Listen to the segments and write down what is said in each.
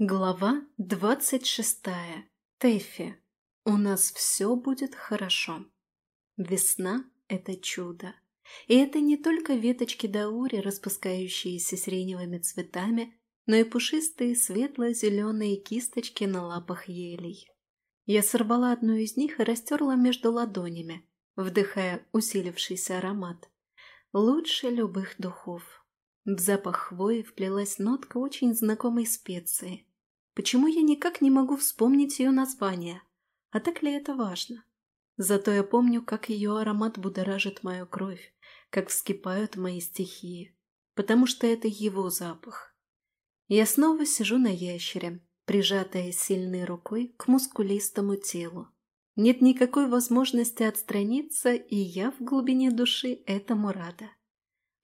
Глава двадцать шестая. Тэфи. У нас все будет хорошо. Весна – это чудо. И это не только веточки даури, распускающиеся сиреневыми цветами, но и пушистые светло-зеленые кисточки на лапах елей. Я сорвала одну из них и растерла между ладонями, вдыхая усилившийся аромат. Лучше любых духов. В запах хвои вплелась нотка очень знакомой специи. Почему я никак не могу вспомнить ее название? А так ли это важно? Зато я помню, как ее аромат будоражит мою кровь, как вскипают мои стихии, потому что это его запах. Я снова сижу на ящере, прижатая сильной рукой к мускулистому телу. Нет никакой возможности отстраниться, и я в глубине души этому рада.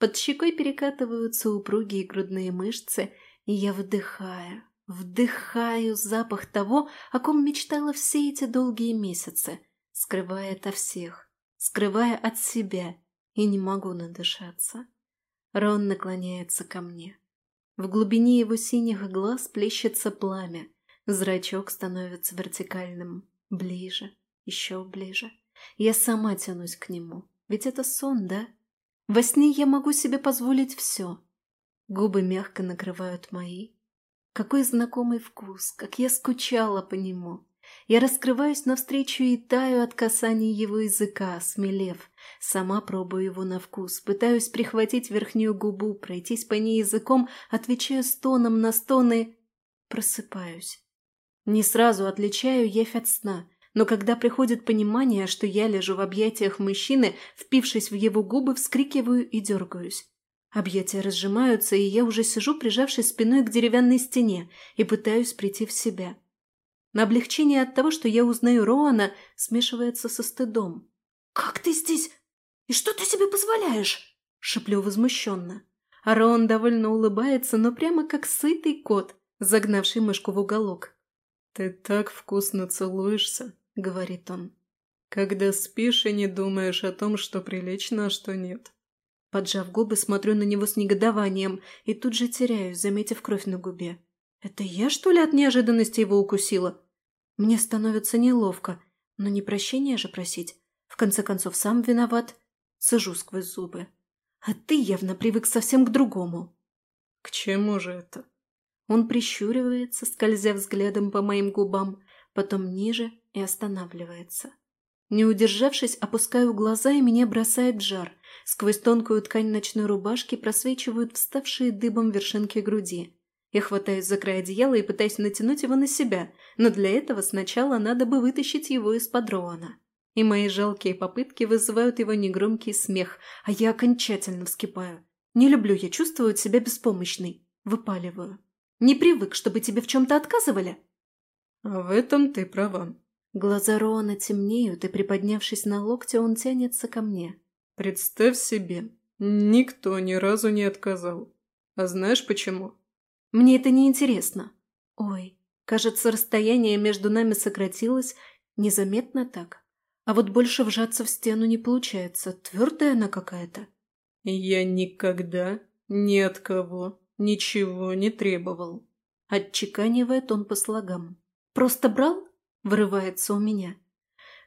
Под щекой перекатываются упругие грудные мышцы, и я вдыхаю, Вдыхаю запах того, о ком мечтала все эти долгие месяцы, скрывая ото всех, скрывая от себя, и не могу надышаться. Рон наклоняется ко мне. В глубине его синих глаз плещется пламя, зрачок становится вертикальным, ближе, еще ближе. Я сама тянусь к нему, ведь это сон, да? Во сне я могу себе позволить все. Губы мягко накрывают мои, какой знакомый вкус, как я скучала по нему. Я раскрываюсь навстречу и таю от касания его языка, смелев. Сама пробую его на вкус, пытаюсь прихватить верхнюю губу, пройтись по ней языком, отвечаю стоном на стоны. Просыпаюсь. Не сразу отличаю явь от сна, но когда приходит понимание, что я лежу в объятиях мужчины, впившись в его губы, вскрикиваю и дергаюсь. Объятия разжимаются, и я уже сижу, прижавшись спиной к деревянной стене, и пытаюсь прийти в себя. На облегчение от того, что я узнаю Роана, смешивается со стыдом. «Как ты здесь? И что ты себе позволяешь?» – шеплю возмущенно. А Роан довольно улыбается, но прямо как сытый кот, загнавший мышку в уголок. «Ты так вкусно целуешься», – говорит он. «Когда спишь и не думаешь о том, что прилично, а что нет». Поджав губы, смотрю на него с негодованием и тут же теряюсь, заметив кровь на губе. Это я, что ли, от неожиданности его укусила? Мне становится неловко, но не прощения же просить. В конце концов, сам виноват. Сажу сквозь зубы. А ты явно привык совсем к другому. К чему же это? Он прищуривается, скользя взглядом по моим губам, потом ниже и останавливается. Не удержавшись, опускаю глаза, и меня бросает жар. Сквозь тонкую ткань ночной рубашки просвечивают вставшие дыбом вершинки груди. Я хватаюсь за край одеяла и пытаюсь натянуть его на себя, но для этого сначала надо бы вытащить его из-под Роана. И мои жалкие попытки вызывают его негромкий смех, а я окончательно вскипаю. Не люблю я чувствовать себя беспомощной. Выпаливаю. Не привык, чтобы тебе в чем-то отказывали? В этом ты права. Глаза Роана темнеют, и, приподнявшись на локте, он тянется ко мне. Представь себе, никто ни разу не отказал. А знаешь почему? Мне это не интересно. Ой, кажется, расстояние между нами сократилось незаметно так. А вот больше вжаться в стену не получается, твердая она какая-то. Я никогда ни от кого ничего не требовал. Отчеканивает он по слогам. Просто брал? Вырывается у меня.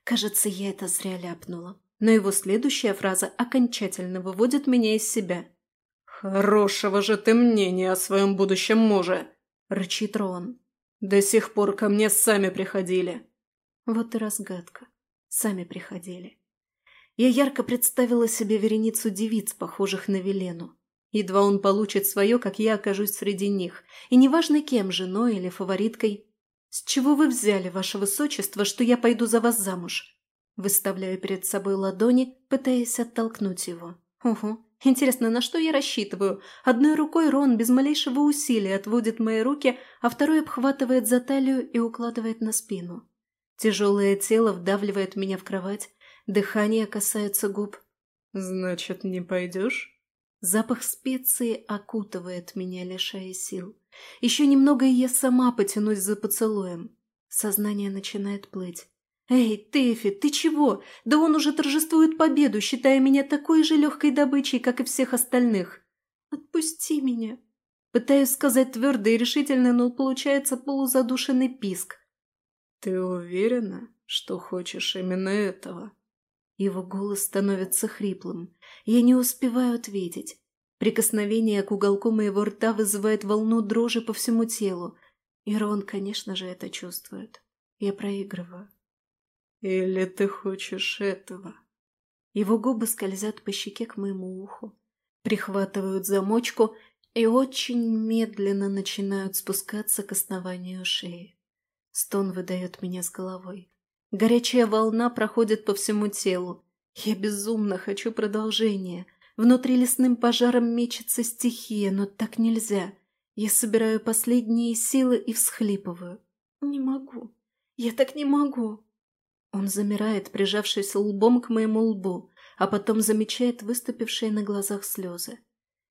Кажется, я это зря ляпнула но его следующая фраза окончательно выводит меня из себя. «Хорошего же ты мнения о своем будущем муже!» – рычит Рон. «До сих пор ко мне сами приходили». Вот и разгадка. Сами приходили. Я ярко представила себе вереницу девиц, похожих на Велену. Едва он получит свое, как я окажусь среди них. И неважно кем, женой или фавориткой. «С чего вы взяли, ваше высочество, что я пойду за вас замуж?» Выставляю перед собой ладони, пытаясь оттолкнуть его. Угу. Интересно, на что я рассчитываю? Одной рукой Рон без малейшего усилия отводит мои руки, а второй обхватывает за талию и укладывает на спину. Тяжелое тело вдавливает меня в кровать, дыхание касается губ. «Значит, не пойдешь?» Запах специи окутывает меня, лишая сил. Еще немного, и я сама потянусь за поцелуем. Сознание начинает плыть. «Эй, Тэфи, ты чего? Да он уже торжествует победу, считая меня такой же легкой добычей, как и всех остальных. Отпусти меня!» Пытаюсь сказать твердо и решительно, но получается полузадушенный писк. «Ты уверена, что хочешь именно этого?» Его голос становится хриплым. Я не успеваю ответить. Прикосновение к уголку моего рта вызывает волну дрожи по всему телу. И Рон, конечно же, это чувствует. Я проигрываю. «Или ты хочешь этого?» Его губы скользят по щеке к моему уху, прихватывают замочку и очень медленно начинают спускаться к основанию шеи. Стон выдает меня с головой. Горячая волна проходит по всему телу. Я безумно хочу продолжения. Внутри лесным пожаром мечется стихия, но так нельзя. Я собираю последние силы и всхлипываю. Не могу. Я так не могу. Он замирает, прижавшись лбом к моему лбу, а потом замечает выступившие на глазах слезы.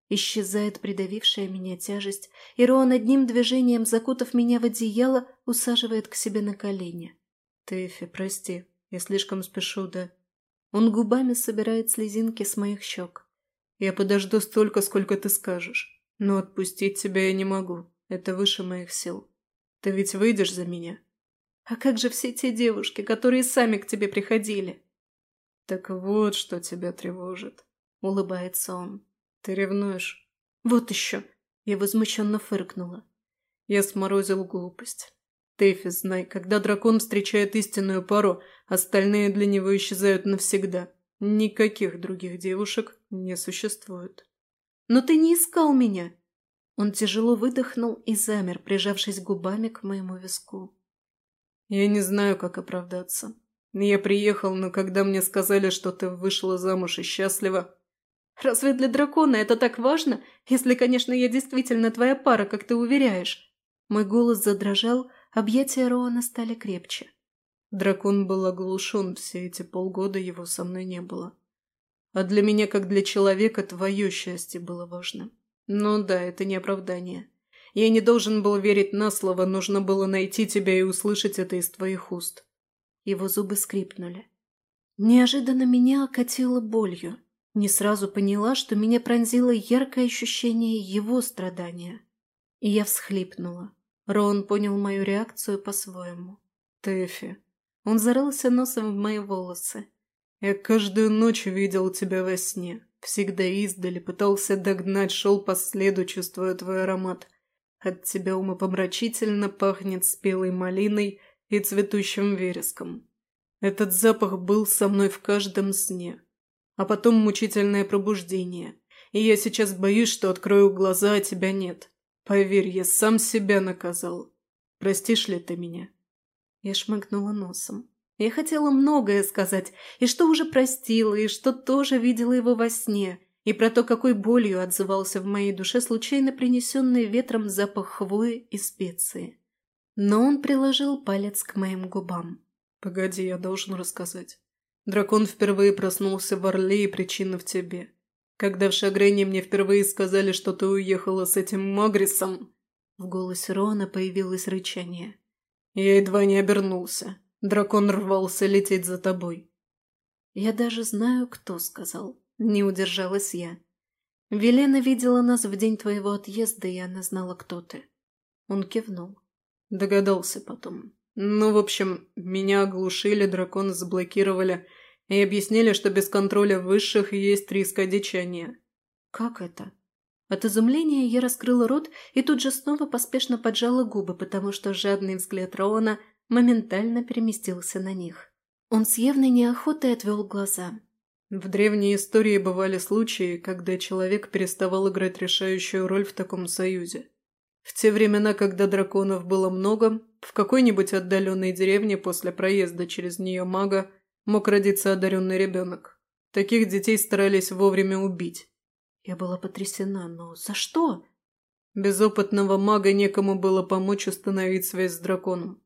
Исчезает придавившая меня тяжесть, и Роан одним движением, закутав меня в одеяло, усаживает к себе на колени. «Тэфи, прости, я слишком спешу, да?» Он губами собирает слезинки с моих щек. «Я подожду столько, сколько ты скажешь, но отпустить тебя я не могу, это выше моих сил. Ты ведь выйдешь за меня?» «А как же все те девушки, которые сами к тебе приходили?» «Так вот, что тебя тревожит», — улыбается он. «Ты ревнуешь?» «Вот еще!» Я возмущенно фыркнула. Я сморозил глупость. Тэфи, знай, когда дракон встречает истинную пару, остальные для него исчезают навсегда. Никаких других девушек не существует. «Но ты не искал меня!» Он тяжело выдохнул и замер, прижавшись губами к моему виску. «Я не знаю, как оправдаться. Я приехал, но когда мне сказали, что ты вышла замуж и счастлива, Разве для дракона это так важно, если, конечно, я действительно твоя пара, как ты уверяешь?» Мой голос задрожал, объятия Роана стали крепче. Дракон был оглушен, все эти полгода его со мной не было. А для меня, как для человека, твое счастье было важно. Но да, это не оправдание. Я не должен был верить на слово, нужно было найти тебя и услышать это из твоих уст. Его зубы скрипнули. Неожиданно меня окатило болью. Не сразу поняла, что меня пронзило яркое ощущение его страдания. И я всхлипнула. Рон понял мою реакцию по-своему. «Тэфи». Он зарылся носом в мои волосы. «Я каждую ночь видел тебя во сне. Всегда издали, пытался догнать, шел по следу, чувствуя твой аромат. От тебя умопомрачительно пахнет спелой малиной и цветущим вереском. Этот запах был со мной в каждом сне а потом мучительное пробуждение. И я сейчас боюсь, что открою глаза, а тебя нет. Поверь, я сам себя наказал. Простишь ли ты меня?» Я шмыгнула носом. Я хотела многое сказать, и что уже простила, и что тоже видела его во сне, и про то, какой болью отзывался в моей душе случайно принесенный ветром запах хвои и специи. Но он приложил палец к моим губам. «Погоди, я должен рассказать. Дракон впервые проснулся в Орле и причина в тебе. Когда в Шагрене мне впервые сказали, что ты уехала с этим Магрисом...» В голосе Рона появилось рычание. «Я едва не обернулся. Дракон рвался лететь за тобой». «Я даже знаю, кто сказал. Не удержалась я. Велена видела нас в день твоего отъезда, и она знала, кто ты». Он кивнул. Догадался потом. Ну, в общем, меня оглушили, дракона заблокировали и объяснили, что без контроля высших есть риск одичания. Как это? От изумления я раскрыла рот и тут же снова поспешно поджала губы, потому что жадный взгляд Роана моментально переместился на них. Он с явной неохотой отвел глаза. В древней истории бывали случаи, когда человек переставал играть решающую роль в таком союзе. В те времена, когда драконов было много, в какой-нибудь отдаленной деревне после проезда через нее мага мог родиться одаренный ребенок. Таких детей старались вовремя убить. Я была потрясена, но за что? Без опытного мага некому было помочь установить связь с драконом.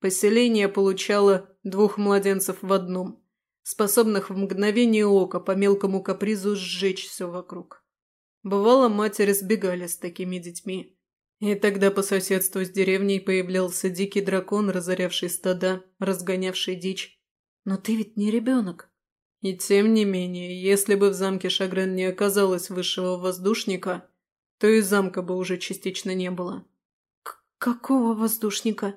Поселение получало двух младенцев в одном, способных в мгновение ока по мелкому капризу сжечь все вокруг. Бывало, матери сбегали с такими детьми, и тогда по соседству с деревней появлялся дикий дракон, разорявший стада, разгонявший дичь. Но ты ведь не ребенок. И тем не менее, если бы в замке Шагрен не оказалось высшего воздушника, то и замка бы уже частично не было. К «Какого воздушника?»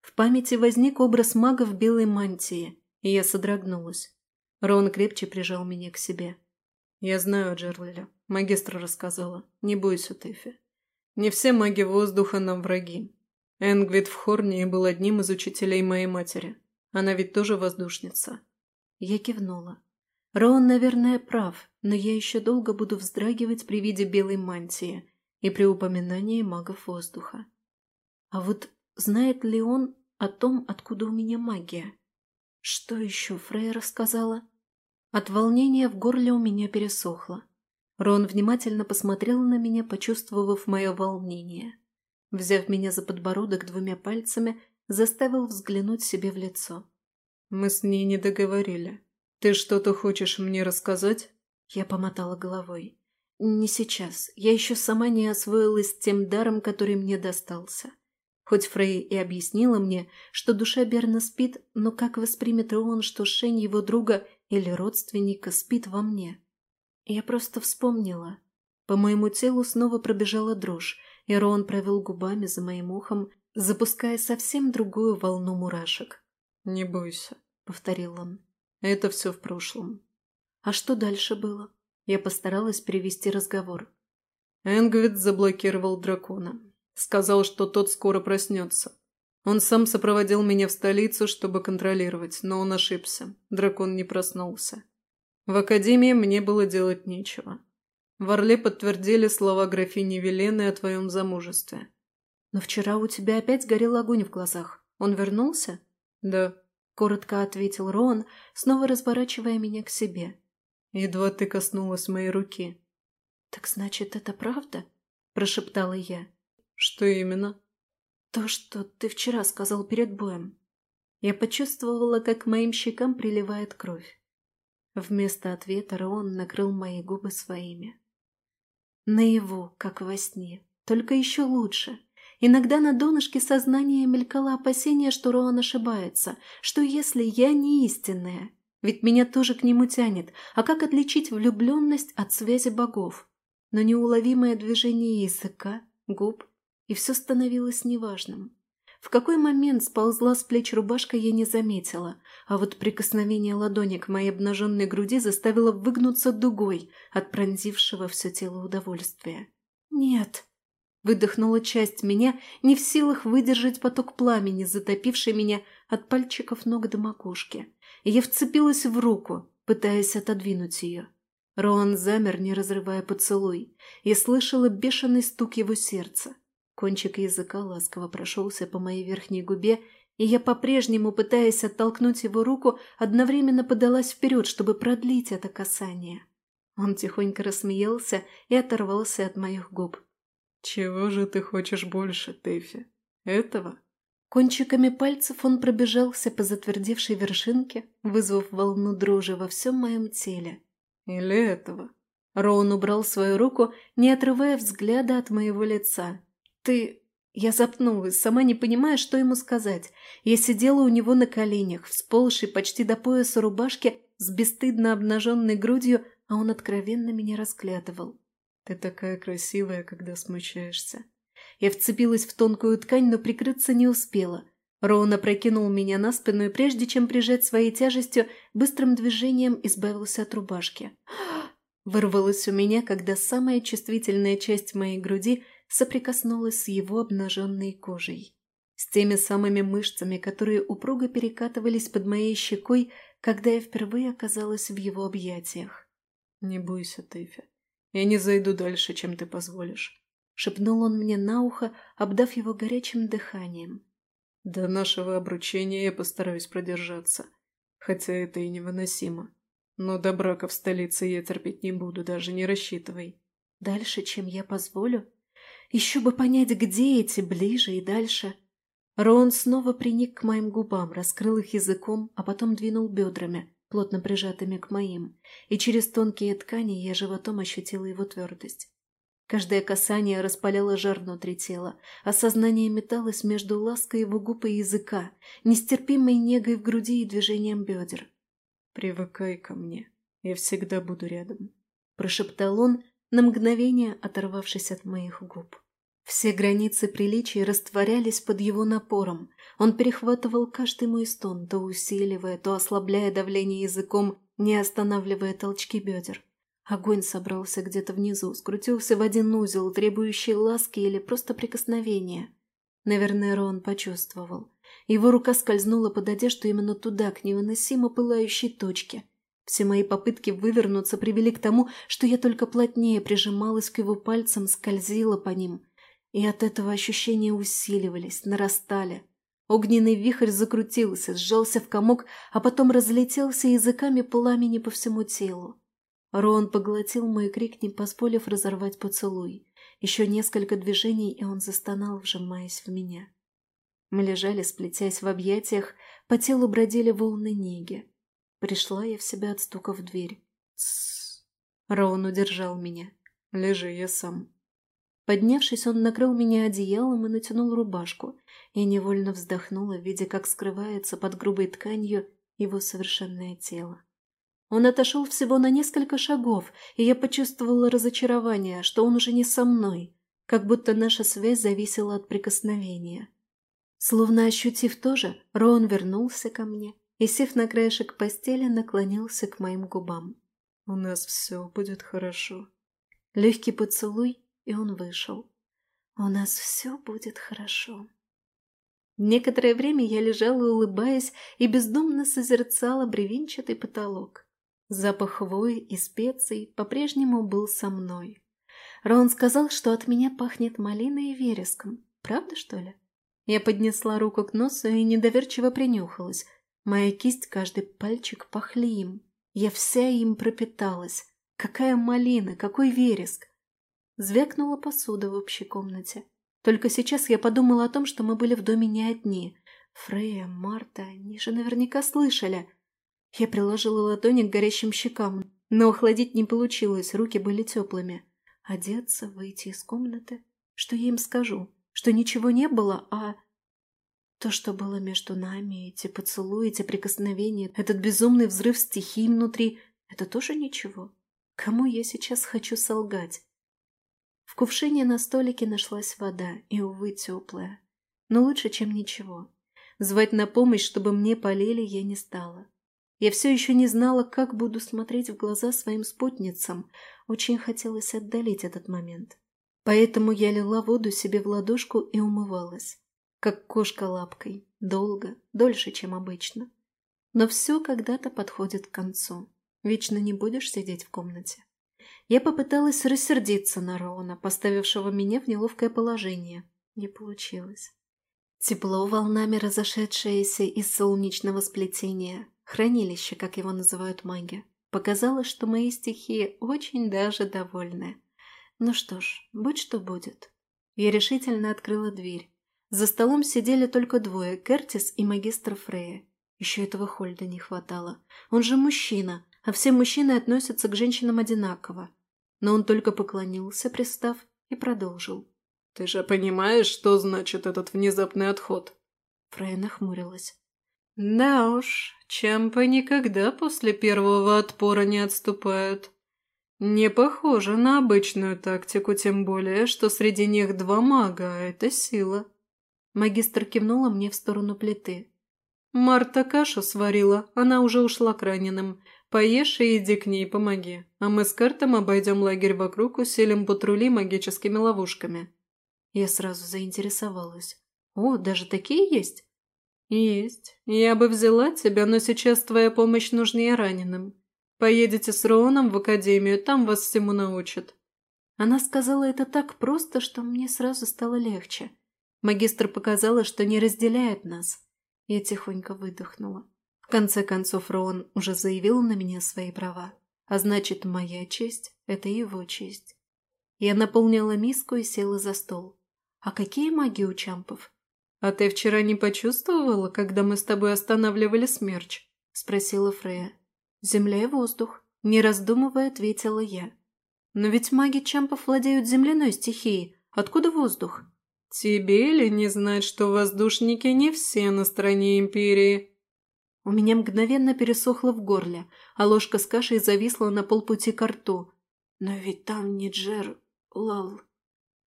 В памяти возник образ мага в белой мантии, и я содрогнулась. Рон крепче прижал меня к себе. «Я знаю Джервеля. Магистра рассказала. Не бойся, Тэфи. Не все маги воздуха нам враги. Энгвит в Хорнии был одним из учителей моей матери. Она ведь тоже воздушница». Я кивнула. Роун, наверное, прав, но я еще долго буду вздрагивать при виде белой мантии и при упоминании магов воздуха. А вот знает ли он о том, откуда у меня магия? Что еще Фрейя рассказала? От волнения в горле у меня пересохло. Рон внимательно посмотрел на меня, почувствовав мое волнение. Взяв меня за подбородок двумя пальцами, заставил взглянуть себе в лицо. «Мы с ней не договорили. Ты что-то хочешь мне рассказать?» Я помотала головой. «Не сейчас. Я еще сама не освоилась тем даром, который мне достался. Хоть Фрей и объяснила мне, что душа Берна спит, но как воспримет он, что Шень его друга или родственника спит во мне? Я просто вспомнила. По моему телу снова пробежала дрожь, и Рон провел губами за моим ухом, запуская совсем другую волну мурашек. «Не бойся», — повторил он. «Это все в прошлом». «А что дальше было?» Я постаралась перевести разговор. Энгвит заблокировал дракона. Сказал, что тот скоро проснется. Он сам сопроводил меня в столицу, чтобы контролировать, но он ошибся. Дракон не проснулся. В академии мне было делать нечего. В Орле подтвердили слова графини Велены о твоем замужестве. «Но вчера у тебя опять горел огонь в глазах. Он вернулся?» «Да», — коротко ответил Рон, снова разворачивая меня к себе. «Едва ты коснулась моей руки». «Так значит, это правда?» – прошептала я. «Что именно?» «То, что ты вчера сказал перед боем». Я почувствовала, как к моим щекам приливает кровь. Вместо ответа Роон накрыл мои губы своими. Наяву, как во сне, только еще лучше. Иногда на донышке сознания мелькало опасение, что Роан ошибается, что если я не истинная, ведь меня тоже к нему тянет, а как отличить влюбленность от связи богов? Но неуловимое движение языка, губ и все становилось неважным. В какой момент сползла с плеч рубашка, я не заметила, а вот прикосновение ладони к моей обнаженной груди заставило выгнуться дугой от пронзившего все тело удовольствия. «Нет!» – выдохнула часть меня, не в силах выдержать поток пламени, затопивший меня от пальчиков ног до макушки. И я вцепилась в руку, пытаясь отодвинуть ее. Роан замер, не разрывая поцелуй, и слышала бешеный стук его сердца. Кончик языка ласково прошелся по моей верхней губе, и я, по-прежнему пытаясь оттолкнуть его руку, одновременно подалась вперед, чтобы продлить это касание. Он тихонько рассмеялся и оторвался от моих губ. «Чего же ты хочешь больше, Тэфи? Этого?» Кончиками пальцев он пробежался по затвердевшей вершинке, вызвав волну дрожи во всем моем теле. «Или этого?» Роун убрал свою руку, не отрывая взгляда от моего лица. «Ты...» Я запнулась, сама не понимая, что ему сказать. Я сидела у него на коленях, всползшей почти до пояса рубашки, с бесстыдно обнаженной грудью, а он откровенно меня разглядывал. «Ты такая красивая, когда смущаешься». Я вцепилась в тонкую ткань, но прикрыться не успела. Роун опрокинул меня на спину и, прежде чем прижать своей тяжестью, быстрым движением избавился от рубашки. Вырвалось у меня, когда самая чувствительная часть моей груди – соприкоснулась с его обнаженной кожей. С теми самыми мышцами, которые упруго перекатывались под моей щекой, когда я впервые оказалась в его объятиях. «Не бойся, Тэфи. Я не зайду дальше, чем ты позволишь», — шепнул он мне на ухо, обдав его горячим дыханием. «До нашего обручения я постараюсь продержаться, хотя это и невыносимо. Но до брака в столице я терпеть не буду, даже не рассчитывай». «Дальше, чем я позволю?» Еще бы понять, где эти, ближе и дальше. Рон снова приник к моим губам, раскрыл их языком, а потом двинул бедрами, плотно прижатыми к моим, и через тонкие ткани я животом ощутила его твердость. Каждое касание распаляло жар внутри тела, а сознание металось между лаской его губ и языка, нестерпимой негой в груди и движением бедер. «Привыкай ко мне, я всегда буду рядом», – прошептал он, на мгновение оторвавшись от моих губ. Все границы приличия растворялись под его напором. Он перехватывал каждый мой стон, то усиливая, то ослабляя давление языком, не останавливая толчки бедер. Огонь собрался где-то внизу, скрутился в один узел, требующий ласки или просто прикосновения. Наверное, Рон почувствовал. Его рука скользнула под одежду именно туда, к невыносимо пылающей точке. Все мои попытки вывернуться привели к тому, что я только плотнее прижималась к его пальцам, скользила по ним – и от этого ощущения усиливались, нарастали. Огненный вихрь закрутился, сжался в комок, а потом разлетелся языками пламени по всему телу. Рон поглотил мой крик, не позволив разорвать поцелуй. Еще несколько движений, и он застонал, вжимаясь в меня. Мы лежали, сплетясь в объятиях, по телу бродили волны неги. Пришла я в себя от стука в дверь. Тссс. Роун удержал меня. Лежи, я сам. Поднявшись, он накрыл меня одеялом и натянул рубашку. Я невольно вздохнула, видя, как скрывается под грубой тканью его совершенное тело. Он отошел всего на несколько шагов, и я почувствовала разочарование, что он уже не со мной, как будто наша связь зависела от прикосновения. Словно ощутив то же, Рон вернулся ко мне и, сев на краешек постели, наклонился к моим губам. «У нас все будет хорошо». Легкий поцелуй, и он вышел. «У нас все будет хорошо». Некоторое время я лежала, улыбаясь, и бездумно созерцала бревенчатый потолок. Запах хвои и специй по-прежнему был со мной. Рон сказал, что от меня пахнет малиной и вереском. Правда, что ли? Я поднесла руку к носу и недоверчиво принюхалась. Моя кисть, каждый пальчик пахли им. Я вся им пропиталась. Какая малина, какой вереск. Звякнула посуда в общей комнате. Только сейчас я подумала о том, что мы были в доме не одни. Фрея, Марта, они же наверняка слышали. Я приложила ладони к горящим щекам, но охладить не получилось, руки были теплыми. Одеться, выйти из комнаты. Что я им скажу? Что ничего не было, а... То, что было между нами, эти поцелуи, эти прикосновения, этот безумный взрыв стихий внутри, это тоже ничего. Кому я сейчас хочу солгать? В кувшине на столике нашлась вода, и, увы, теплая. Но лучше, чем ничего. Звать на помощь, чтобы мне полили, я не стала. Я все еще не знала, как буду смотреть в глаза своим спутницам. Очень хотелось отдалить этот момент. Поэтому я лила воду себе в ладошку и умывалась. Как кошка лапкой. Долго, дольше, чем обычно. Но все когда-то подходит к концу. Вечно не будешь сидеть в комнате. Я попыталась рассердиться на Роуна, поставившего меня в неловкое положение. Не получилось. Тепло, волнами разошедшееся из солнечного сплетения, хранилище, как его называют маги, показало, что мои стихии очень даже довольны. Ну что ж, будь что будет. Я решительно открыла дверь. За столом сидели только двое, Кертис и магистр Фрея. Еще этого Хольда не хватало. Он же мужчина, а все мужчины относятся к женщинам одинаково но он только поклонился, пристав, и продолжил. «Ты же понимаешь, что значит этот внезапный отход?» Фрей нахмурилась. «Да уж, Чампа никогда после первого отпора не отступают. Не похоже на обычную тактику, тем более, что среди них два мага, а это сила». Магистр кивнула мне в сторону плиты. «Марта кашу сварила, она уже ушла к раненым. Поешь и иди к ней, помоги. А мы с Картом обойдем лагерь вокруг, усилим патрули магическими ловушками». Я сразу заинтересовалась. «О, даже такие есть?» «Есть. Я бы взяла тебя, но сейчас твоя помощь нужнее раненым. Поедете с Роуном в академию, там вас всему научат». Она сказала это так просто, что мне сразу стало легче. Магистр показала, что не разделяет нас. Я тихонько выдохнула. В конце концов, Роан уже заявил на меня свои права, а значит, моя честь – это его честь. Я наполнила миску и села за стол. А какие маги у чампов? «А ты вчера не почувствовала, когда мы с тобой останавливали смерч?» – спросила Фрея. «Земля и воздух», – не раздумывая, ответила я. «Но ведь маги чампов владеют земляной стихией. Откуда воздух?» «Тебе ли не знать, что воздушники не все на стороне Империи?» У меня мгновенно пересохло в горле, а ложка с кашей зависла на полпути к рту. Но ведь там не Джер... Лал.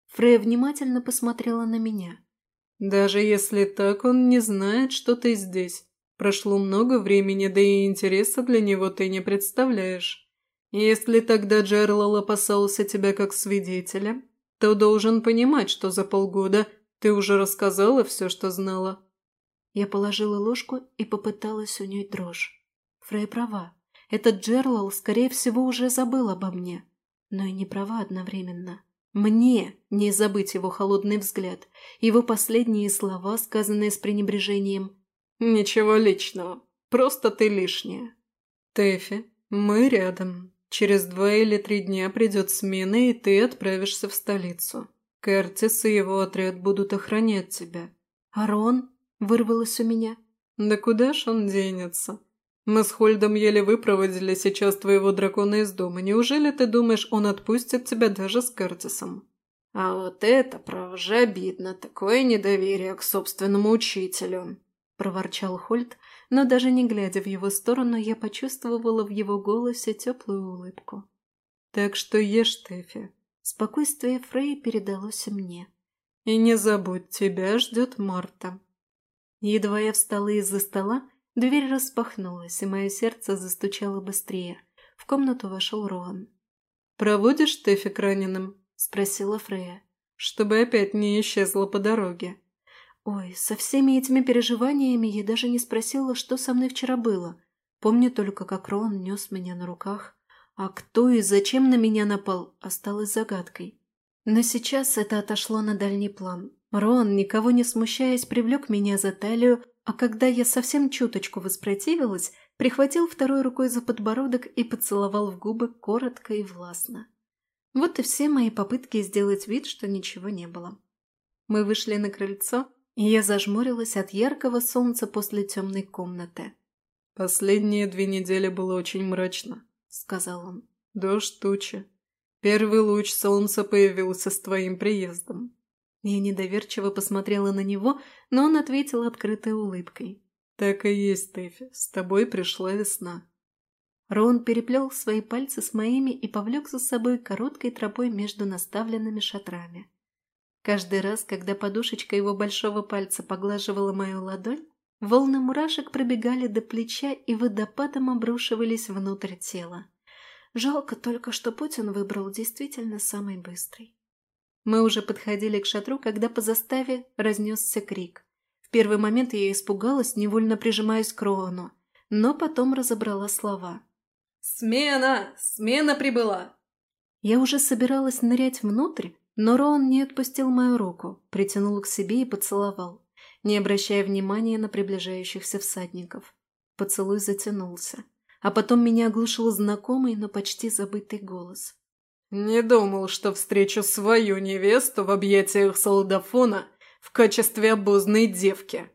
Фрея внимательно посмотрела на меня. Даже если так, он не знает, что ты здесь. Прошло много времени, да и интереса для него ты не представляешь. Если тогда Джерлал опасался тебя как свидетеля, то должен понимать, что за полгода ты уже рассказала все, что знала. Я положила ложку и попыталась унять дрожь. Фрей права. Этот Джерлал, скорее всего, уже забыл обо мне. Но и не права одновременно. Мне не забыть его холодный взгляд, его последние слова, сказанные с пренебрежением. «Ничего личного. Просто ты лишняя». «Тэфи, мы рядом. Через два или три дня придет смена, и ты отправишься в столицу. Кертис и его отряд будут охранять тебя». «Арон?» – вырвалось у меня. «Да куда ж он денется? Мы с Хольдом еле выпроводили сейчас твоего дракона из дома. Неужели ты думаешь, он отпустит тебя даже с Кертисом?» «А вот это, право же, обидно. Такое недоверие к собственному учителю», – проворчал Хольд, но даже не глядя в его сторону, я почувствовала в его голосе теплую улыбку. «Так что ешь, Тэфи». Спокойствие Фрей передалось мне. «И не забудь, тебя ждет Марта». Едва я встала из-за стола, Дверь распахнулась, и мое сердце застучало быстрее. В комнату вошел Роан. «Проводишь Тэфи к раненым?» – спросила Фрея. «Чтобы опять не исчезла по дороге». Ой, со всеми этими переживаниями я даже не спросила, что со мной вчера было. Помню только, как Роан нес меня на руках. А кто и зачем на меня напал, осталось загадкой. Но сейчас это отошло на дальний план. Рон, никого не смущаясь, привлек меня за талию, а когда я совсем чуточку воспротивилась, прихватил второй рукой за подбородок и поцеловал в губы коротко и властно. Вот и все мои попытки сделать вид, что ничего не было. Мы вышли на крыльцо, я зажмурилась от яркого солнца после темной комнаты. «Последние две недели было очень мрачно», — сказал он. «Дождь, тучи. Первый луч солнца появился с твоим приездом. Я недоверчиво посмотрела на него, но он ответил открытой улыбкой. «Так и есть, Тэфи, с тобой пришла весна». Рон переплел свои пальцы с моими и повлек за собой короткой тропой между наставленными шатрами. Каждый раз, когда подушечка его большого пальца поглаживала мою ладонь, волны мурашек пробегали до плеча и водопадом обрушивались внутрь тела. Жалко только, что путь он выбрал действительно самый быстрый. Мы уже подходили к шатру, когда по заставе разнесся крик. В первый момент я испугалась, невольно прижимаясь к Роану, но потом разобрала слова. «Смена! Смена прибыла!» Я уже собиралась нырять внутрь, но Роан не отпустил мою руку, притянул к себе и поцеловал, не обращая внимания на приближающихся всадников. Поцелуй затянулся, а потом меня оглушил знакомый, но почти забытый голос. «Не думал, что встречу свою невесту в объятиях солдафона в качестве обозной девки»,